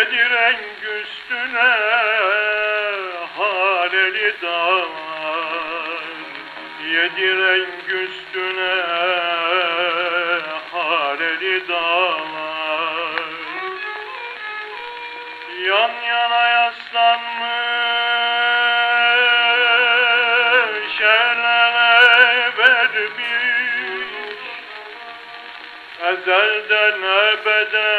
Yedi renk üstüne hareli dağlar. Yedi renk üstüne hareli dağlar. Yan yana yaslanmış Ellere vermiş. Ezelden ebede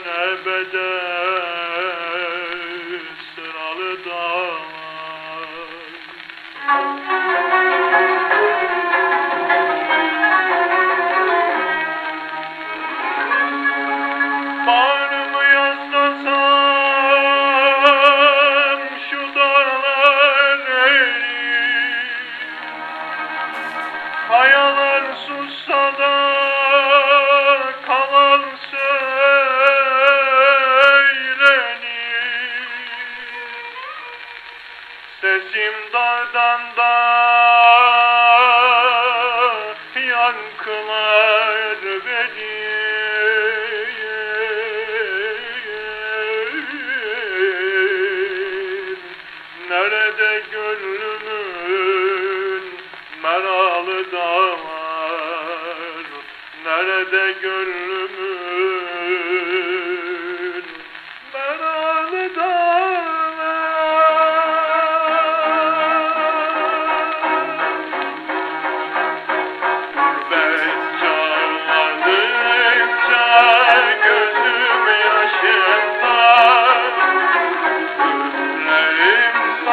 ebede sıralı dağlar Kayalar sussa da Dağdan da yankılar verir Nerede gönlümün meralı dağlar? Nerede gönlümün